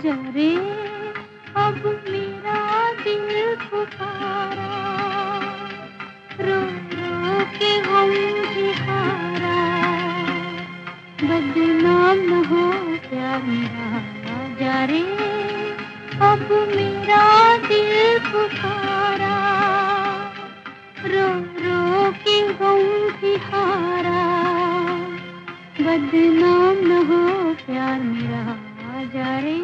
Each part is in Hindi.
आजा रे अब मेरा दिल पुकारा। रो रो के हम बदनाम हो प्यार मेरा आजा रे अब मेरा दिल पुकारा। रो रो के गम भी बदनाम हो प्यार मेरा आजा रे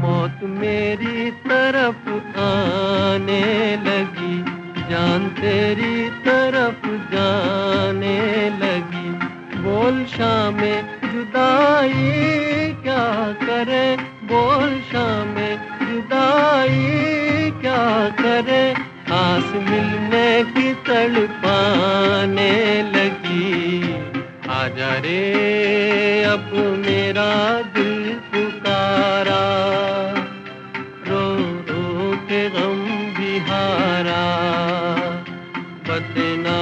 मौत मेरी तरफ़ आने लगी, जान तेरी तरफ़ जाने लगी। बोल शाम, जुदाई क्या करे? बोल शाम, जुदाई क्या करे? आस मिलने की तड़पाने लगी। आजा रे, अब मेरा दिल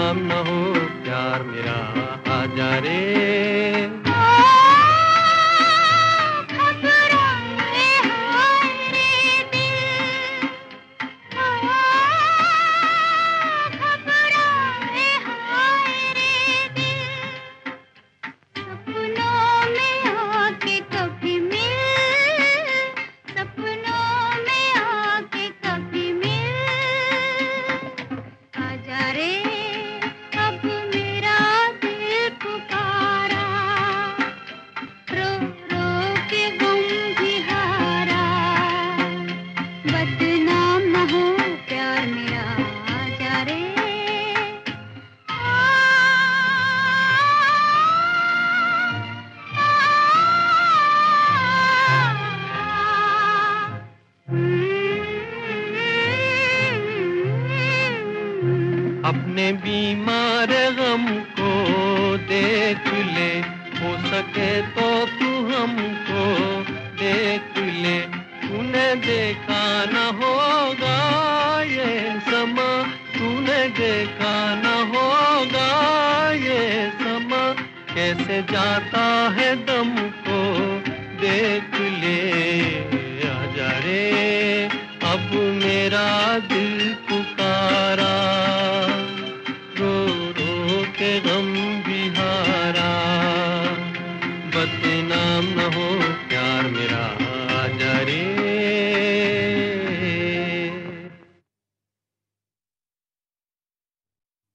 बदनाम न हो प्यार मेरा आजा रे। अपने बीमार गम को देख ले, हो सके तो तू हमको देख ले? तूने देखा न होगा ये समा, तूने देखा न होगा ये समा। कैसे जाता है दम को देख ले आजा रे, अब मेरा दिल के